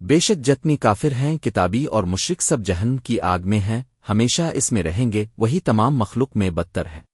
بے شک جتنی کافر ہیں، کتابی اور مشرق سب جہن کی آگ میں ہیں، ہمیشہ اس میں رہیں گے، وہی تمام مخلوق میں بدتر ہے